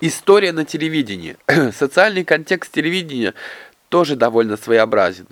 История на телевидении. Социальный контекст телевидения тоже довольно своеобразен.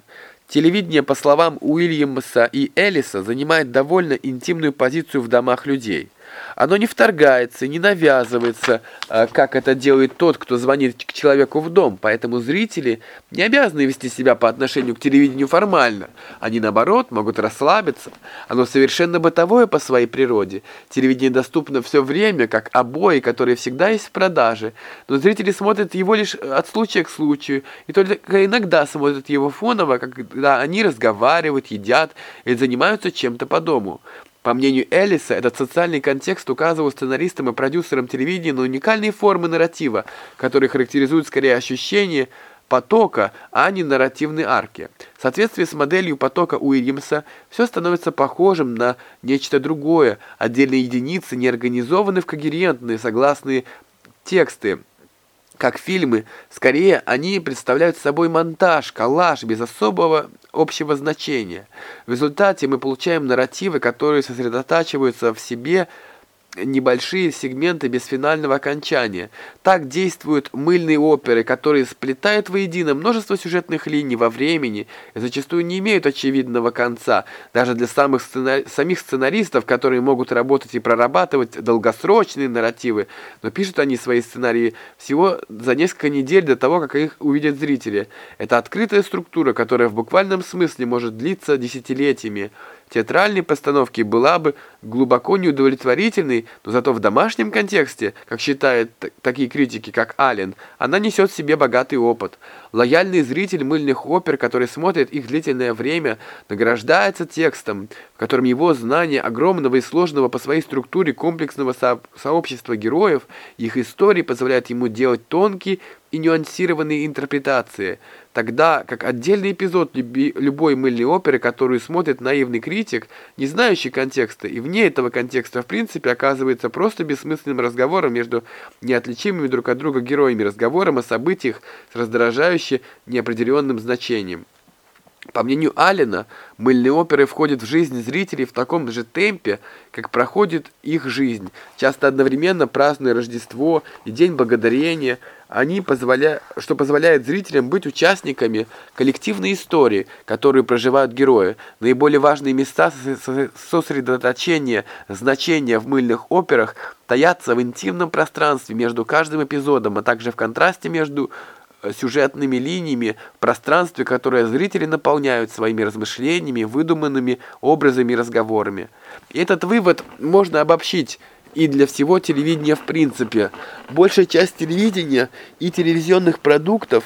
Телевидение, по словам Уильямса и Эллиса, занимает довольно интимную позицию в домах людей. Оно не вторгается, не навязывается, а, как это делает тот, кто звонит к человеку в дом. Поэтому зрители не обязаны вести себя по отношению к телевидению формально. Они, наоборот, могут расслабиться. Оно совершенно бытовое по своей природе. Телевидение доступно все время, как обои, которые всегда есть в продаже. Но зрители смотрят его лишь от случая к случаю. И только иногда смотрят его фоново, когда они разговаривают, едят или занимаются чем-то по дому. По мнению Эллиса, этот социальный контекст указывал сценаристам и продюсерам телевидения на уникальные формы нарратива, которые характеризуют скорее ощущение потока, а не нарративной арки. В соответствии с моделью потока Уильямса, все становится похожим на нечто другое. Отдельные единицы не организованы в когерентные, согласные тексты, как фильмы, скорее они представляют собой монтаж, коллаж без особого общего значения. В результате мы получаем нарративы, которые сосредотачиваются в себе небольшие сегменты без финального окончания. Так действуют мыльные оперы, которые сплетают воедино множество сюжетных линий во времени и зачастую не имеют очевидного конца, даже для самых сценари... самих сценаристов, которые могут работать и прорабатывать долгосрочные нарративы, но пишут они свои сценарии всего за несколько недель до того, как их увидят зрители. Это открытая структура, которая в буквальном смысле может длиться десятилетиями театральной постановки была бы глубоко неудовлетворительной, но зато в домашнем контексте, как считают такие критики, как Аллен, она несет в себе богатый опыт. Лояльный зритель мыльных опер, который смотрит их длительное время, награждается текстом, в котором его знание огромного и сложного по своей структуре комплексного со сообщества героев, их истории позволяют ему делать тонкие и нюансированные интерпретации, тогда как отдельный эпизод любой мыльной оперы, которую смотрит наивный критик, не знающий контекста, и вне этого контекста в принципе оказывается просто бессмысленным разговором между неотличимыми друг от друга героями, разговором о событиях с раздражающе неопределенным значением. По мнению Аллена, мыльные оперы входят в жизнь зрителей в таком же темпе, как проходит их жизнь, часто одновременно празднуя Рождество и День Благодарения, они позволя... что позволяет зрителям быть участниками коллективной истории, которую проживают герои. Наиболее важные места сосредоточения значения в мыльных операх таятся в интимном пространстве между каждым эпизодом, а также в контрасте между э, сюжетными линиями в пространстве, которое зрители наполняют своими размышлениями, выдуманными образами и разговорами. Этот вывод можно обобщить и для всего телевидения в принципе. Большая часть телевидения и телевизионных продуктов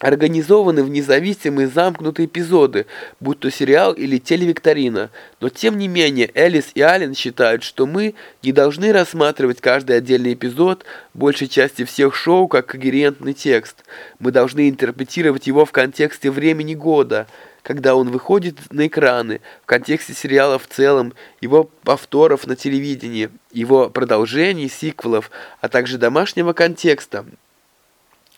организованы в независимые замкнутые эпизоды, будь то сериал или телевикторина. Но тем не менее Элис и Аллен считают, что мы не должны рассматривать каждый отдельный эпизод большей части всех шоу как когерентный текст. Мы должны интерпретировать его в контексте времени года – когда он выходит на экраны, в контексте сериала в целом, его повторов на телевидении, его продолжений, сиквелов, а также домашнего контекста,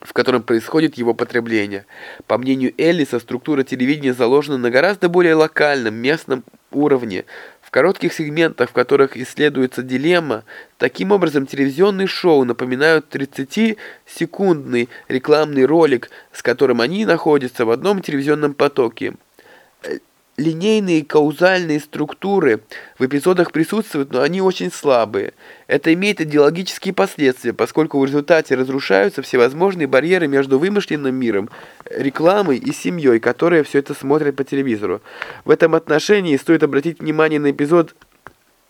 в котором происходит его потребление. По мнению Эллиса, структура телевидения заложена на гораздо более локальном, местном уровне, коротких сегментах, в которых исследуется дилемма, таким образом телевизионные шоу напоминают 30-секундный рекламный ролик, с которым они находятся в одном телевизионном потоке. Линейные каузальные структуры в эпизодах присутствуют, но они очень слабые. Это имеет идеологические последствия, поскольку в результате разрушаются всевозможные барьеры между вымышленным миром, рекламой и семьей, которая все это смотрит по телевизору. В этом отношении стоит обратить внимание на эпизод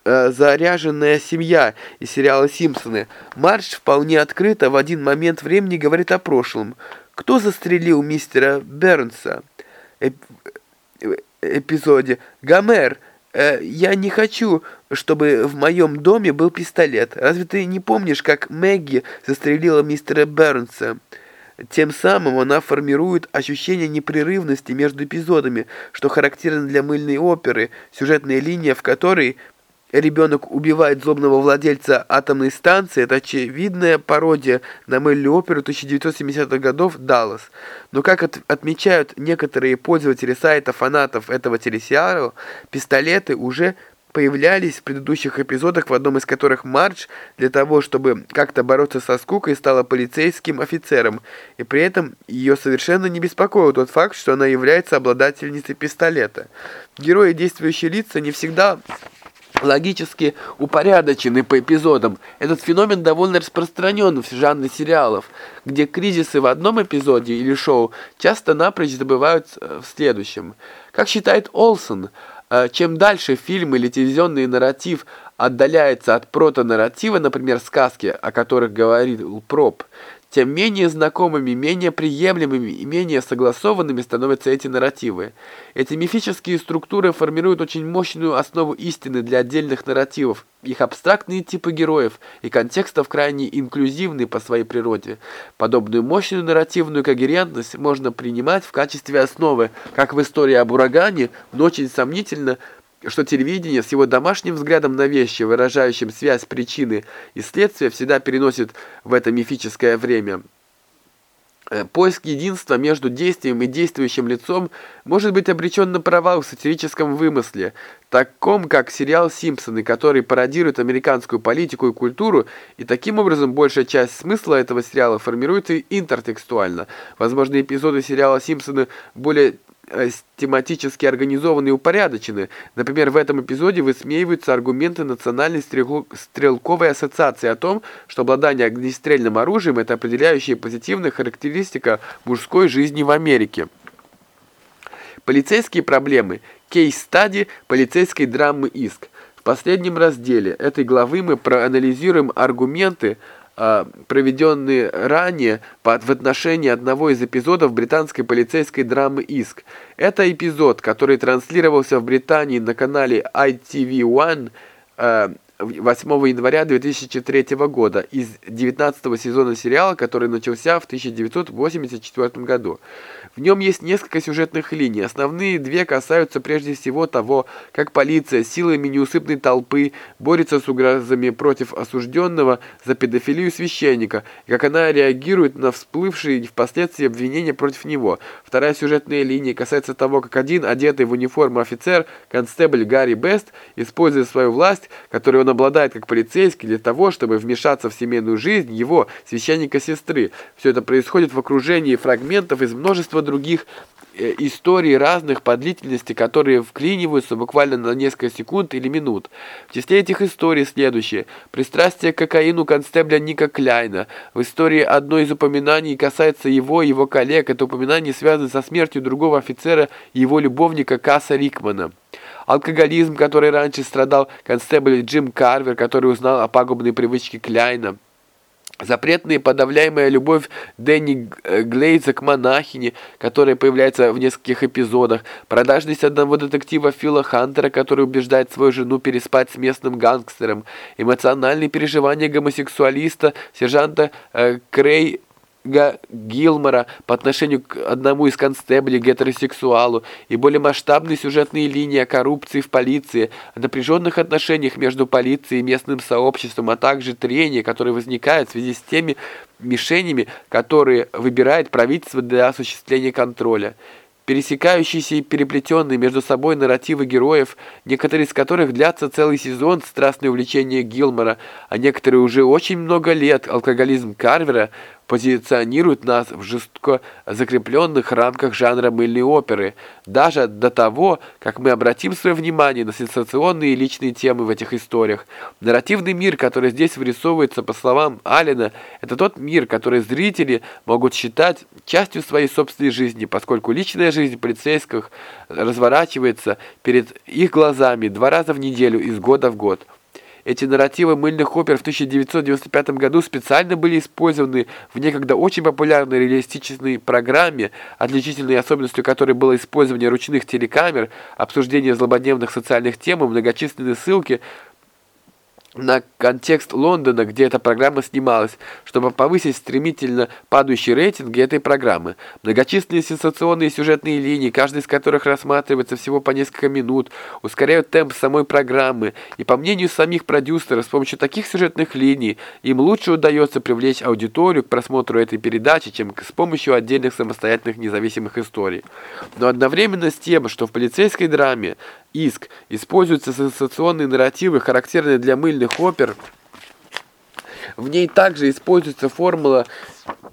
э, «Заряженная семья» из сериала «Симпсоны». Марш вполне открыто в один момент времени говорит о прошлом. Кто застрелил мистера Бернса? Эпизоде. «Гомер, э, я не хочу, чтобы в моем доме был пистолет. Разве ты не помнишь, как Мэгги застрелила мистера Бернса?» Тем самым она формирует ощущение непрерывности между эпизодами, что характерно для мыльной оперы, сюжетная линия в которой Ребенок убивает злобного владельца атомной станции. Это очевидная пародия на мыльную оперу 1970-х годов «Даллас». Но, как от, отмечают некоторые пользователи сайта фанатов этого телесериала, пистолеты уже появлялись в предыдущих эпизодах, в одном из которых Мардж для того, чтобы как-то бороться со скукой, стала полицейским офицером, и при этом ее совершенно не беспокоил тот факт, что она является обладательницей пистолета. Герои действующие лица не всегда логически упорядочены по эпизодам. Этот феномен довольно распространен в жанре сериалов, где кризисы в одном эпизоде или шоу часто напрочь забывают э, в следующем. Как считает Олсон, э, чем дальше фильм или телевизионный нарратив отдаляется от протонарратива, например, сказки, о которых говорил Проб, тем менее знакомыми, менее приемлемыми и менее согласованными становятся эти нарративы. Эти мифические структуры формируют очень мощную основу истины для отдельных нарративов. Их абстрактные типы героев и контекстов крайне инклюзивны по своей природе. Подобную мощную нарративную когерентность можно принимать в качестве основы, как в истории об урагане, но очень сомнительно – что телевидение с его домашним взглядом на вещи, выражающим связь причины и следствия, всегда переносит в это мифическое время. Э, поиск единства между действием и действующим лицом может быть обречен на провал в сатирическом вымысле, таком как сериал «Симпсоны», который пародирует американскую политику и культуру, и таким образом большая часть смысла этого сериала формируется интертекстуально. Возможно, эпизоды сериала «Симпсоны» более тематически организованы и упорядочены. Например, в этом эпизоде высмеиваются аргументы Национальной стрелковой ассоциации о том, что обладание огнестрельным оружием – это определяющая позитивная характеристика мужской жизни в Америке. Полицейские проблемы. Кейс-стади полицейской драмы «Иск». В последнем разделе этой главы мы проанализируем аргументы, а, проведенные ранее в отношении одного из эпизодов британской полицейской драмы «Иск». Это эпизод, который транслировался в Британии на канале ITV1 8 января 2003 года из 19 сезона сериала, который начался в 1984 году. В нем есть несколько сюжетных линий. Основные две касаются прежде всего того, как полиция силами неусыпной толпы борется с угрозами против осужденного за педофилию священника, как она реагирует на всплывшие впоследствии обвинения против него. Вторая сюжетная линия касается того, как один, одетый в униформу офицер, констебль Гарри Бест, используя свою власть, которую он обладает как полицейский, для того, чтобы вмешаться в семейную жизнь его, священника-сестры. Все это происходит в окружении фрагментов из множества других э, историй разных по длительности, которые вклиниваются буквально на несколько секунд или минут. В числе этих историй следующее. Пристрастие к кокаину констебля Ника Кляйна. В истории одно из упоминаний касается его и его коллег. Это упоминание связано со смертью другого офицера и его любовника Касса Рикмана. Алкоголизм, который раньше страдал констебль Джим Карвер, который узнал о пагубной привычке Кляйна. Запретная и подавляемая любовь Дэнни э, Глейза к монахине, которая появляется в нескольких эпизодах, продажность одного детектива Фила Хантера, который убеждает свою жену переспать с местным гангстером, эмоциональные переживания гомосексуалиста, сержанта э, Крей Гилмора по отношению к одному из констеблей гетеросексуалу и более масштабные сюжетные линии о коррупции в полиции, о напряженных отношениях между полицией и местным сообществом, а также трения, которые возникают в связи с теми мишенями, которые выбирает правительство для осуществления контроля. Пересекающиеся и переплетенные между собой нарративы героев, некоторые из которых длятся целый сезон, страстное увлечение Гилмора, а некоторые уже очень много лет, алкоголизм Карвера, позиционирует нас в жестко закрепленных рамках жанра мыльной оперы, даже до того, как мы обратим свое внимание на сенсационные и личные темы в этих историях. Нарративный мир, который здесь вырисовывается, по словам Алина, это тот мир, который зрители могут считать частью своей собственной жизни, поскольку личная жизнь полицейских разворачивается перед их глазами два раза в неделю из года в год. Эти нарративы мыльных опер в 1995 году специально были использованы в некогда очень популярной реалистичной программе, отличительной особенностью которой было использование ручных телекамер, обсуждение злободневных социальных тем и многочисленные ссылки на контекст Лондона, где эта программа снималась, чтобы повысить стремительно падающие рейтинги этой программы. Многочисленные сенсационные сюжетные линии, каждая из которых рассматривается всего по несколько минут, ускоряют темп самой программы, и по мнению самих продюсеров, с помощью таких сюжетных линий им лучше удается привлечь аудиторию к просмотру этой передачи, чем с помощью отдельных самостоятельных независимых историй. Но одновременно с тем, что в полицейской драме «Иск». Используются сенсационные нарративы, характерные для мыльных опер. В ней также используется формула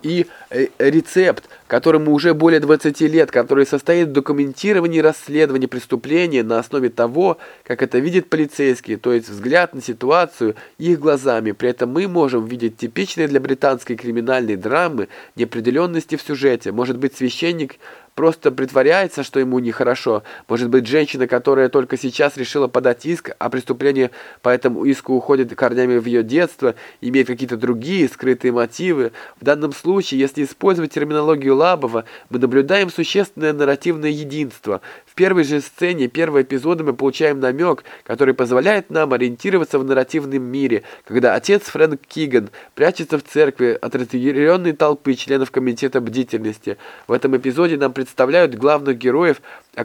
и э, рецепт, которому уже более 20 лет, который состоит в документировании расследования преступления на основе того, как это видит полицейский, то есть взгляд на ситуацию их глазами. При этом мы можем видеть типичные для британской криминальной драмы неопределенности в сюжете. Может быть, священник просто притворяется, что ему нехорошо. Может быть, женщина, которая только сейчас решила подать иск, а преступление по этому иску уходит корнями в ее детство, имеет какие-то другие скрытые мотивы. В данном случае, если использовать терминологию Лабова, мы наблюдаем существенное нарративное единство. В первой же сцене первого эпизода мы получаем намек, который позволяет нам ориентироваться в нарративном мире, когда отец Фрэнк Киган прячется в церкви от разъяренной толпы членов комитета бдительности. В этом эпизоде нам представляется представляют главных героев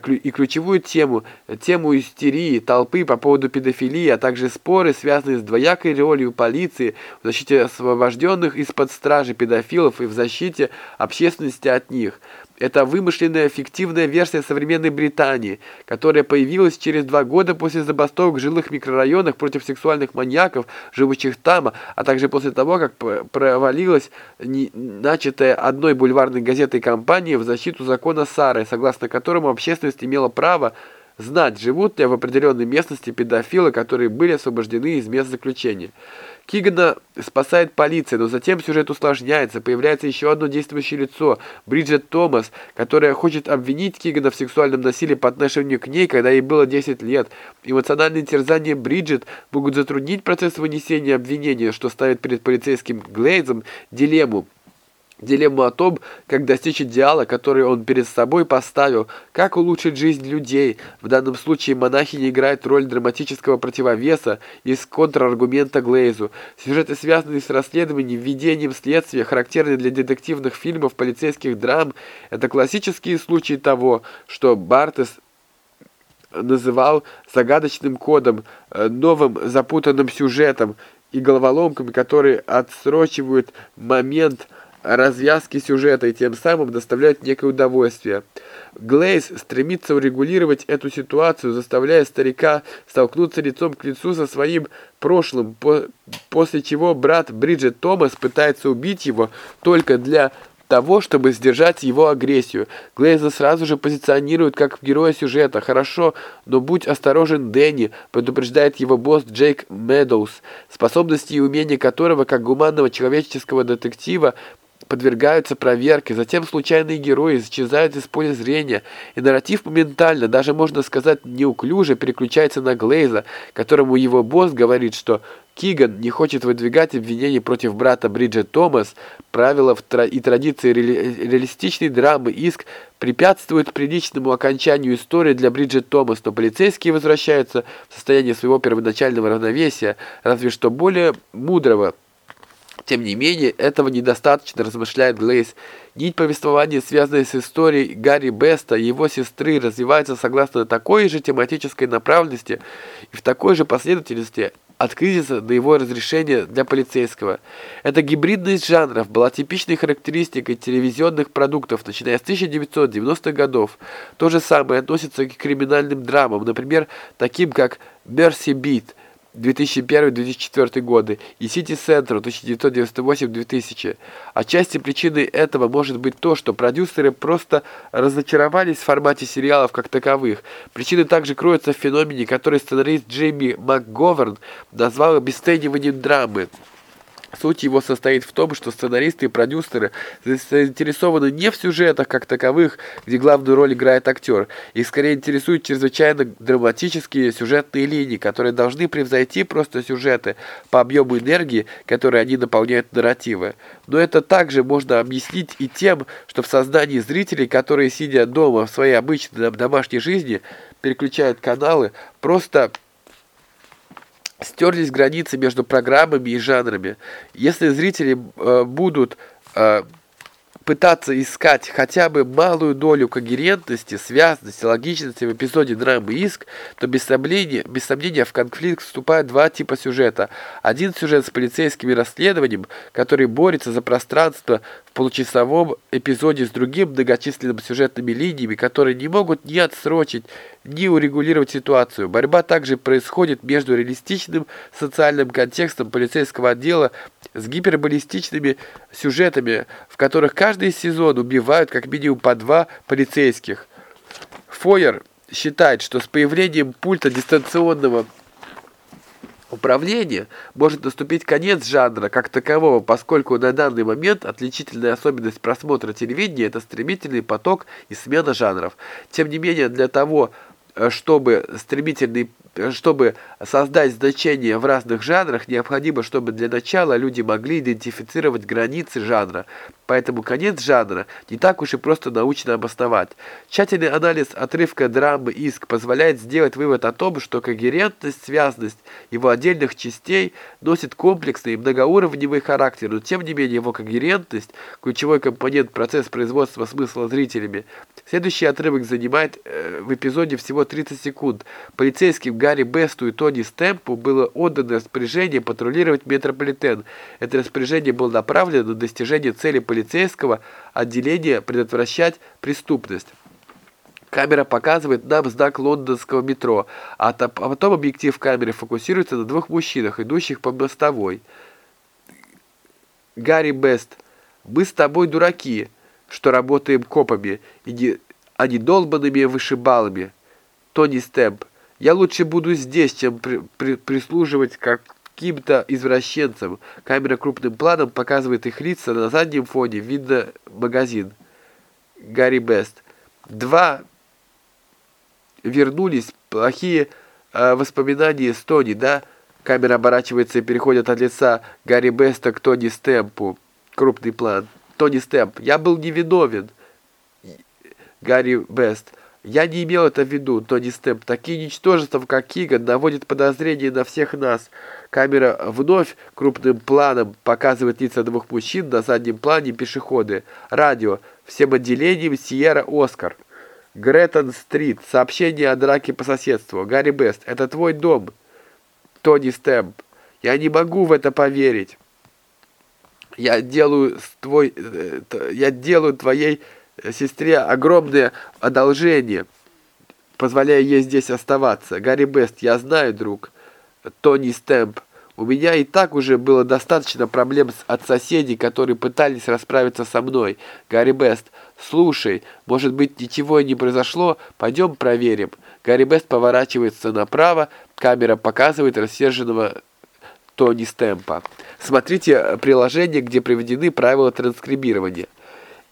и ключевую тему, тему истерии, толпы по поводу педофилии, а также споры, связанные с двоякой ролью полиции в защите освобожденных из-под стражи педофилов и в защите общественности от них. Это вымышленная фиктивная версия современной Британии, которая появилась через два года после забастовок в жилых микрорайонах против сексуальных маньяков, живущих там, а также после того, как провалилась начатая одной бульварной газетой кампания в защиту закона Сары, согласно которому общественность имела право знать, живут ли в определенной местности педофилы, которые были освобождены из мест заключения. Кигана спасает полиция, но затем сюжет усложняется, появляется еще одно действующее лицо, Бриджет Томас, которая хочет обвинить Кигана в сексуальном насилии по отношению к ней, когда ей было 10 лет. Эмоциональные терзания Бриджет могут затруднить процесс вынесения обвинения, что ставит перед полицейским Глейзом дилемму дилемму о том, как достичь идеала, который он перед собой поставил, как улучшить жизнь людей. В данном случае монахиня играет роль драматического противовеса из контраргумента Глейзу. Сюжеты, связанные с расследованием, ведением следствия, характерные для детективных фильмов, полицейских драм, это классические случаи того, что Бартес называл загадочным кодом, э, новым запутанным сюжетом и головоломками, которые отсрочивают момент развязки сюжета и тем самым доставляют некое удовольствие. Глейс стремится урегулировать эту ситуацию, заставляя старика столкнуться лицом к лицу со своим прошлым, по после чего брат Бриджит Томас пытается убить его только для того, чтобы сдержать его агрессию. Глейза сразу же позиционирует как героя сюжета. Хорошо, но будь осторожен, Дэнни, предупреждает его босс Джейк Медоуз, способности и умения которого, как гуманного человеческого детектива, подвергаются проверке, затем случайные герои исчезают из поля зрения, и нарратив моментально, даже можно сказать неуклюже, переключается на Глейза, которому его босс говорит, что Киган не хочет выдвигать обвинений против брата Бриджит Томас, правила и традиции ре реалистичной драмы иск препятствуют приличному окончанию истории для Бриджит Томас, но полицейские возвращаются в состояние своего первоначального равновесия, разве что более мудрого, тем не менее, этого недостаточно, размышляет Глейс. Нить повествования, связанная с историей Гарри Беста и его сестры, развивается согласно такой же тематической направленности и в такой же последовательности от кризиса до его разрешения для полицейского. Эта гибридность жанров была типичной характеристикой телевизионных продуктов, начиная с 1990-х годов. То же самое относится к криминальным драмам, например, таким как «Мерси Бит», 2001-2004 годы и City Central 1998-2000. Отчасти причиной этого может быть то, что продюсеры просто разочаровались в формате сериалов как таковых. Причины также кроются в феномене, который сценарист Джейми МакГоверн назвал обесцениванием драмы. Суть его состоит в том, что сценаристы и продюсеры заинтересованы не в сюжетах как таковых, где главную роль играет актер. Их скорее интересуют чрезвычайно драматические сюжетные линии, которые должны превзойти просто сюжеты по объему энергии, которые они наполняют нарративы. Но это также можно объяснить и тем, что в сознании зрителей, которые, сидя дома в своей обычной домашней жизни, переключают каналы, просто стерлись границы между программами и жанрами. Если зрители э, будут э, пытаться искать хотя бы малую долю когерентности, связанности, логичности в эпизоде драмы «Иск», то без сомнения, без сомнения в конфликт вступают два типа сюжета. Один сюжет с полицейским расследованием, который борется за пространство в получасовом эпизоде с другим многочисленными сюжетными линиями, которые не могут ни отсрочить, ни урегулировать ситуацию. Борьба также происходит между реалистичным социальным контекстом полицейского отдела с гиперболистичными сюжетами, в которых каждый сезон убивают как минимум по два полицейских. Фойер считает, что с появлением пульта дистанционного управления может наступить конец жанра как такового, поскольку на данный момент отличительная особенность просмотра телевидения – это стремительный поток и смена жанров. Тем не менее, для того, чтобы стремительный чтобы создать значение в разных жанрах, необходимо, чтобы для начала люди могли идентифицировать границы жанра. Поэтому конец жанра не так уж и просто научно обосновать. Тщательный анализ отрывка драмы «Иск» позволяет сделать вывод о том, что когерентность, связность его отдельных частей носит комплексный и многоуровневый характер, но тем не менее его когерентность – ключевой компонент процесса производства смысла зрителями. Следующий отрывок занимает э, в эпизоде всего 30 секунд. Полицейским Гарри Бесту и Тони Стэмпу было отдано распоряжение патрулировать метрополитен. Это распоряжение было направлено на достижение цели полицейского отделения предотвращать преступность. Камера показывает нам знак лондонского метро, а, а потом объектив камеры фокусируется на двух мужчинах, идущих по мостовой. Гарри Бест, мы с тобой дураки, что работаем копами, и не, а не долбанными вышибалами. Тони Стэмп, я лучше буду здесь, чем при, при, прислуживать каким-то извращенцам. Камера крупным планом показывает их лица, на заднем фоне видно магазин. Гарри Бест. Два вернулись плохие э, воспоминания с Тони, да? Камера оборачивается и переходит от лица Гарри Беста к Тони Стэмпу. Крупный план. Тони Стэмп. Я был невиновен. Гарри Бест. Я не имел это в виду, Тони Стэмп. Такие ничтожества, как Киган, наводят подозрения на всех нас. Камера вновь крупным планом показывает лица двух мужчин, на заднем плане пешеходы. Радио. Всем отделением Сиера Оскар. Греттон-стрит. Сообщение о драке по соседству. Гарри Бест. Это твой дом. Тони Стэмп. Я не могу в это поверить. Я делаю твой... Э, я делаю твоей сестре огромное одолжение, позволяя ей здесь оставаться. Гарри Бест, я знаю, друг. Тони Стэмп. У меня и так уже было достаточно проблем от соседей, которые пытались расправиться со мной. Гарри Бест, слушай, может быть ничего и не произошло? Пойдем проверим. Гарри Бест поворачивается направо, камера показывает рассерженного Тони Стэмпа. Смотрите приложение, где приведены правила транскрибирования.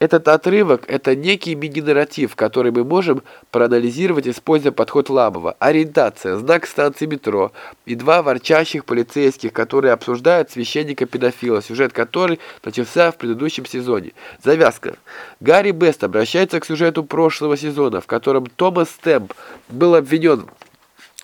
Этот отрывок – это некий мини-нарратив, который мы можем проанализировать, используя подход Лабова. Ориентация, знак станции метро и два ворчащих полицейских, которые обсуждают священника-педофила, сюжет который начался в предыдущем сезоне. Завязка. Гарри Бест обращается к сюжету прошлого сезона, в котором Томас Стэмп был обвинен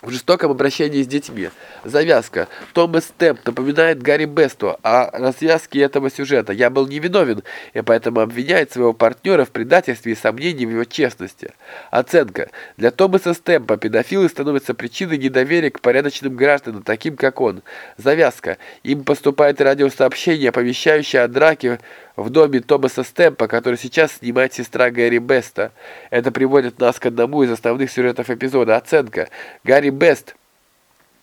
в жестоком обращении с детьми. Завязка. Томас Стэмп напоминает Гарри Бесту о развязке этого сюжета. Я был невиновен, и поэтому обвиняет своего партнера в предательстве и сомнении в его честности. Оценка. Для Томаса Стэмпа педофилы становятся причиной недоверия к порядочным гражданам, таким как он. Завязка. Им поступает радиосообщение, оповещающее о драке в доме Томаса Стэмпа, который сейчас снимает сестра Гэри Беста. Это приводит нас к одному из основных сюжетов эпизода. Оценка. Гарри Бест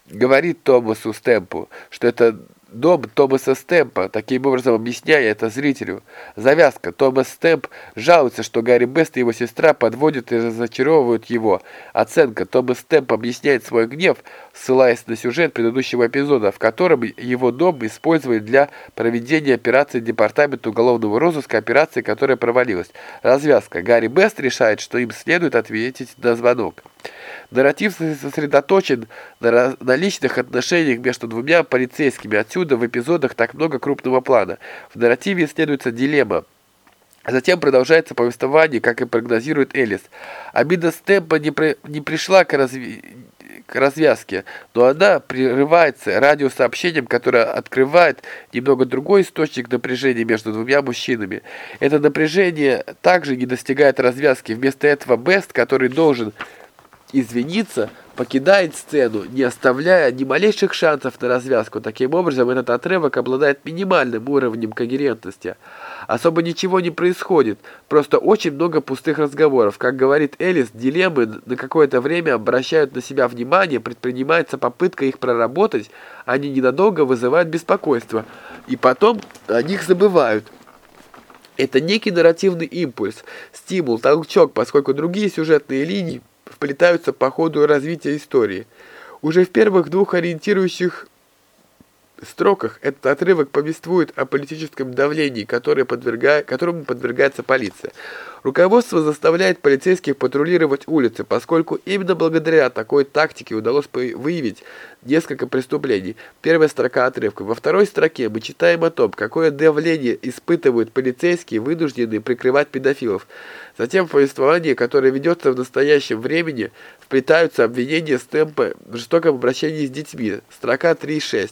говорит Томасу Стэмпу, что это дом Томаса Стэмпа, таким образом объясняя это зрителю. Завязка. Томас Стэмп жалуется, что Гарри Бест и его сестра подводят и разочаровывают его. Оценка. Томас Стэмп объясняет свой гнев, ссылаясь на сюжет предыдущего эпизода, в котором его дом использовали для проведения операции Департамента уголовного розыска, операции, которая провалилась. Развязка. Гарри Бест решает, что им следует ответить на звонок. Нарратив сосредоточен на, личных отношениях между двумя полицейскими. Отсюда в эпизодах так много крупного плана. В нарративе исследуется дилемма. Затем продолжается повествование, как и прогнозирует Элис. Обида Стэмпа не, при, не пришла к, разви, к развязке, но она прерывается радиосообщением, которое открывает немного другой источник напряжения между двумя мужчинами. Это напряжение также не достигает развязки. Вместо этого Бест, который должен извиниться, покидает сцену, не оставляя ни малейших шансов на развязку. Таким образом, этот отрывок обладает минимальным уровнем когерентности. Особо ничего не происходит, просто очень много пустых разговоров. Как говорит Элис, дилеммы на какое-то время обращают на себя внимание, предпринимается попытка их проработать, они ненадолго вызывают беспокойство, и потом о них забывают. Это некий нарративный импульс, стимул, толчок, поскольку другие сюжетные линии вплетаются по ходу развития истории. Уже в первых двух ориентирующих строках этот отрывок повествует о политическом давлении, которое подвергает, которому подвергается полиция. Руководство заставляет полицейских патрулировать улицы, поскольку именно благодаря такой тактике удалось выявить несколько преступлений. Первая строка отрывка. Во второй строке мы читаем о том, какое давление испытывают полицейские, вынужденные прикрывать педофилов. Затем в повествование, которое ведется в настоящем времени, вплетаются обвинения с темпа в жестоком обращении с детьми. Строка 3.6.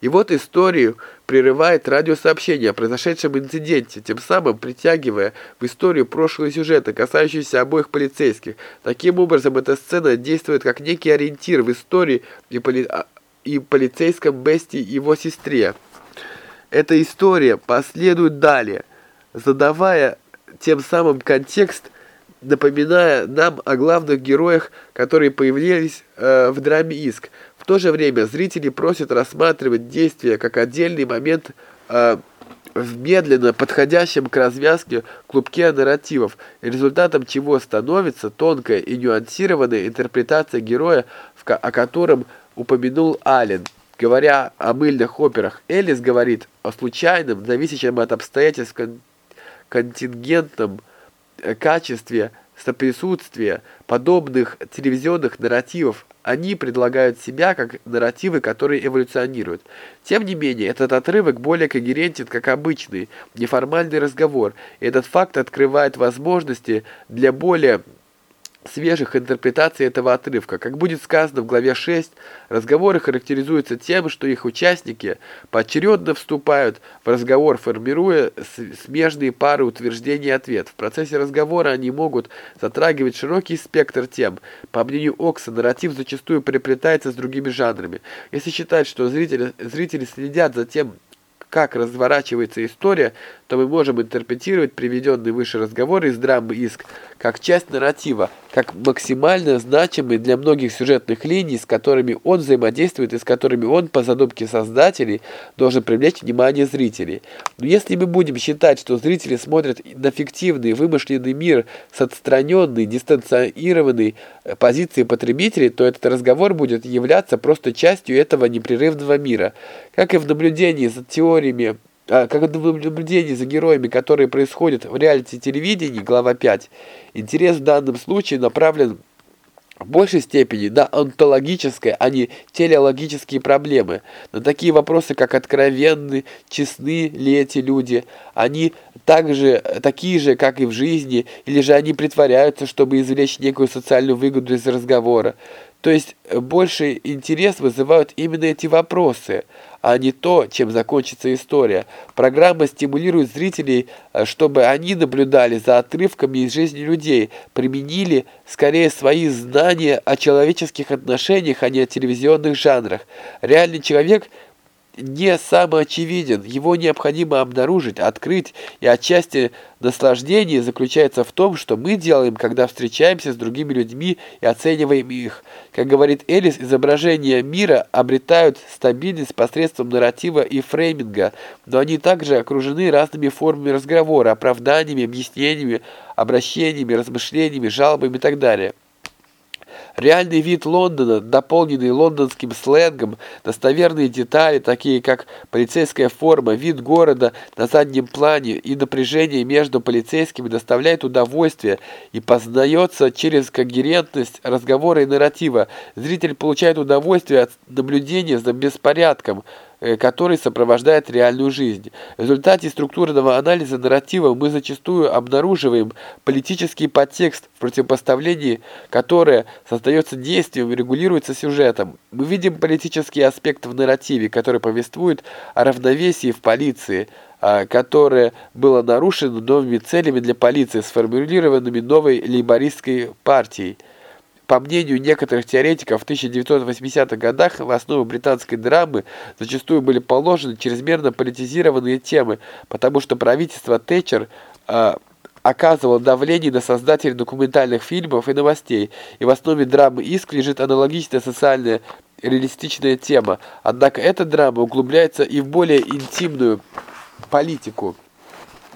И вот историю прерывает радиосообщение о произошедшем инциденте, тем самым притягивая в историю прошлые сюжеты, касающиеся обоих полицейских. Таким образом, эта сцена действует как некий ориентир в истории и, поли... А, и полицейском Бести и его сестре. Эта история последует далее, задавая тем самым контекст, напоминая нам о главных героях, которые появились э, в драме «Иск» то же время зрители просят рассматривать действие как отдельный момент э, в медленно подходящем к развязке клубке нарративов, результатом чего становится тонкая и нюансированная интерпретация героя, о котором упомянул Аллен. Говоря о мыльных операх, Элис говорит о случайном, зависящем от обстоятельств контингентном э, качестве соприсутствия подобных телевизионных нарративов они предлагают себя как нарративы, которые эволюционируют. Тем не менее, этот отрывок более когерентен, как обычный, неформальный разговор, и этот факт открывает возможности для более свежих интерпретаций этого отрывка. Как будет сказано в главе 6, разговоры характеризуются тем, что их участники поочередно вступают в разговор, формируя смежные пары утверждений и ответ. В процессе разговора они могут затрагивать широкий спектр тем. По мнению Окса, нарратив зачастую переплетается с другими жанрами. Если считать, что зрители, зрители следят за тем, как разворачивается история, то мы можем интерпретировать приведенный выше разговор из драмы «Иск» как часть нарратива, как максимально значимый для многих сюжетных линий, с которыми он взаимодействует и с которыми он, по задумке создателей, должен привлечь внимание зрителей. Но если мы будем считать, что зрители смотрят на фиктивный, вымышленный мир с отстраненной, дистанционированной э, позиции потребителей, то этот разговор будет являться просто частью этого непрерывного мира. Как и в наблюдении за теориями как наблюдение за героями, которые происходят в реалити-телевидении, глава 5, интерес в данном случае направлен в большей степени на онтологическое, а не телеологические проблемы, на такие вопросы, как откровенны, честны ли эти люди, они также, такие же, как и в жизни, или же они притворяются, чтобы извлечь некую социальную выгоду из разговора. То есть больший интерес вызывают именно эти вопросы – а не то, чем закончится история. Программа стимулирует зрителей, э, чтобы они наблюдали за отрывками из жизни людей, применили скорее свои знания о человеческих отношениях, а не о телевизионных жанрах. Реальный человек – не самоочевиден, его необходимо обнаружить, открыть, и отчасти наслаждение заключается в том, что мы делаем, когда встречаемся с другими людьми и оцениваем их. Как говорит Элис, изображения мира обретают стабильность посредством нарратива и фрейминга, но они также окружены разными формами разговора, оправданиями, объяснениями, обращениями, размышлениями, жалобами и так далее. Реальный вид Лондона, дополненный лондонским сленгом, достоверные детали, такие как полицейская форма, вид города на заднем плане и напряжение между полицейскими доставляет удовольствие и познается через когерентность разговора и нарратива. Зритель получает удовольствие от наблюдения за беспорядком, который сопровождает реальную жизнь. В результате структурного анализа нарратива мы зачастую обнаруживаем политический подтекст в противопоставлении, которое создается действием и регулируется сюжетом. Мы видим политический аспект в нарративе, который повествует о равновесии в полиции, а, которое было нарушено новыми целями для полиции, сформулированными новой лейбористской партией. По мнению некоторых теоретиков, в 1980-х годах в основу британской драмы зачастую были положены чрезмерно политизированные темы, потому что правительство Тэтчер э, оказывало давление на создателей документальных фильмов и новостей, и в основе драмы «Иск» лежит аналогичная социальная реалистичная тема. Однако эта драма углубляется и в более интимную политику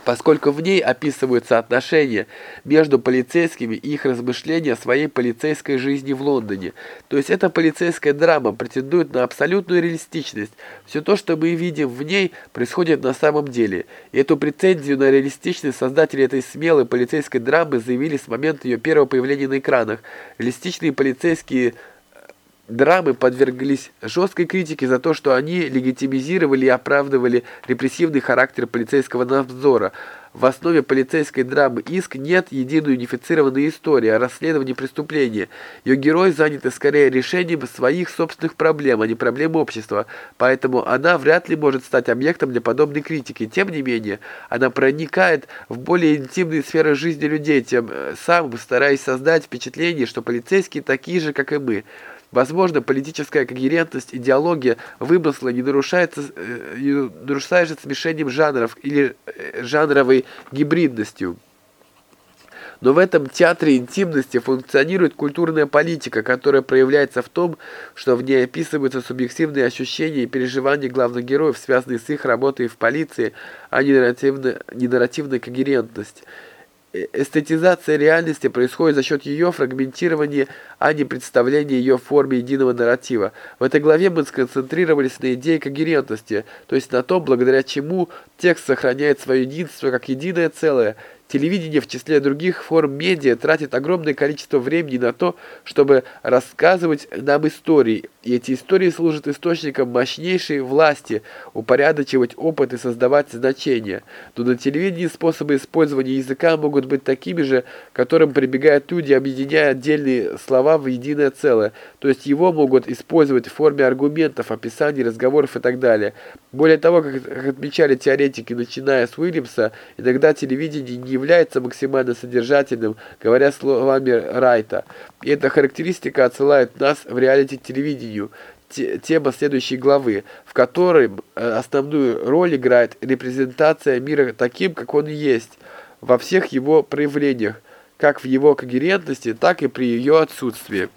поскольку в ней описываются отношения между полицейскими и их размышления о своей полицейской жизни в Лондоне. То есть эта полицейская драма претендует на абсолютную реалистичность. Все то, что мы видим в ней, происходит на самом деле. И эту претензию на реалистичность создатели этой смелой полицейской драмы заявили с момента ее первого появления на экранах. Реалистичные полицейские драмы подверглись жесткой критике за то, что они легитимизировали и оправдывали репрессивный характер полицейского надзора. В основе полицейской драмы «Иск» нет единой унифицированной истории о расследовании преступления. Ее герои заняты скорее решением своих собственных проблем, а не проблем общества, поэтому она вряд ли может стать объектом для подобной критики. Тем не менее, она проникает в более интимные сферы жизни людей, тем самым стараясь создать впечатление, что полицейские такие же, как и мы. Возможно, политическая когерентность, идеология вымысла не нарушается, э, не нарушается смешением жанров или э, жанровой гибридностью. Но в этом театре интимности функционирует культурная политика, которая проявляется в том, что в ней описываются субъективные ощущения и переживания главных героев, связанные с их работой в полиции, а не нарративная, не нарративная когерентность. Э, эстетизация реальности происходит за счет ее фрагментирования, а не представления ее в форме единого нарратива. В этой главе мы сконцентрировались на идее когерентности, то есть на том, благодаря чему текст сохраняет свое единство как единое целое, Телевидение в числе других форм медиа тратит огромное количество времени на то, чтобы рассказывать нам истории, и эти истории служат источником мощнейшей власти, упорядочивать опыт и создавать значения. Но на телевидении способы использования языка могут быть такими же, которым прибегают люди, объединяя отдельные слова в единое целое, то есть его могут использовать в форме аргументов, описаний, разговоров и так далее. Более того, как отмечали теоретики, начиная с Уильямса, иногда телевидение не является максимально содержательным, говоря словами Райта. И эта характеристика отсылает нас в реалити-телевидению, тема следующей главы, в которой э, основную роль играет репрезентация мира таким, как он есть, во всех его проявлениях, как в его когерентности, так и при ее отсутствии.